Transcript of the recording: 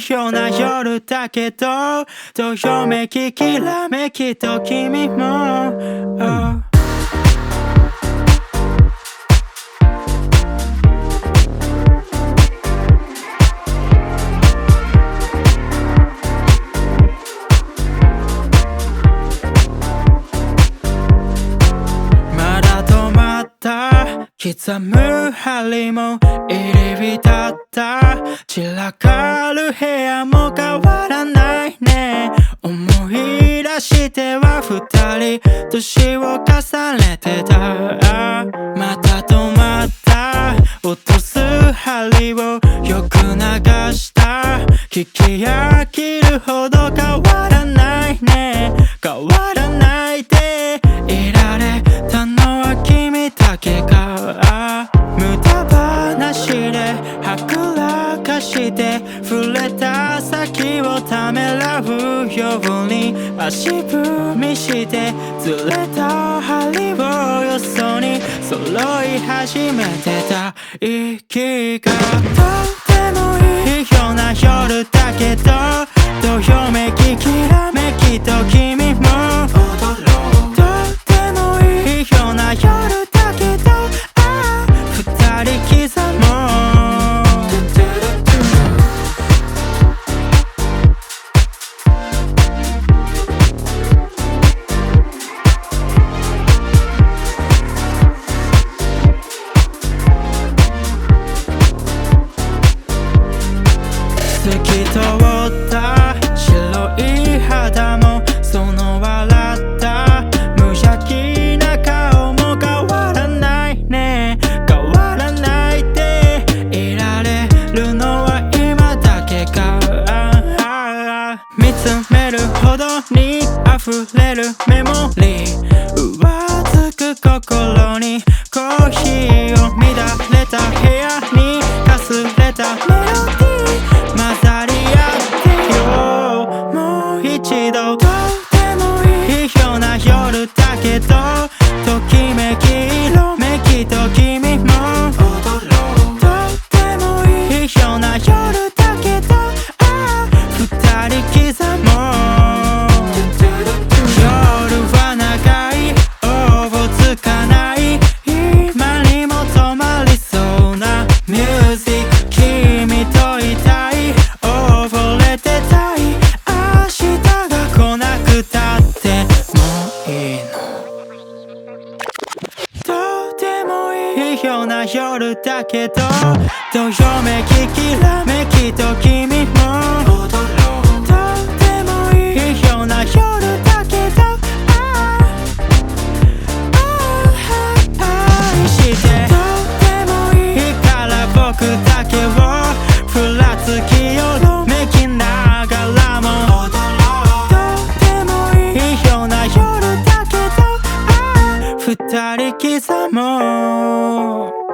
妙な夜だけどどよめききらめきと君も、oh 刻む針も入り浸った。散らかる部屋も変わらないね。思い出しては二人年を重ねてた。また止まった。落とす針をよく流した。聞き飽きるほどはぐらかして触れた先をためらうように足踏みしてずれた針をよそに揃い始めてた。息がとってもいい。ような夜だけどどよめききら透き通った白い肌もその笑った無邪気な顔も変わらないね。変わらないでいられるのは今だけか。見つめるほどに溢れるメモリー。上つく心にコーヒーもう夜だけどどよめききらめきと君も。踊ろうとてもいいような夜だけどああ愛してとてもいいから僕だけをふらつきよろめきながらも。とてもいいような夜だけどああ二人刻もう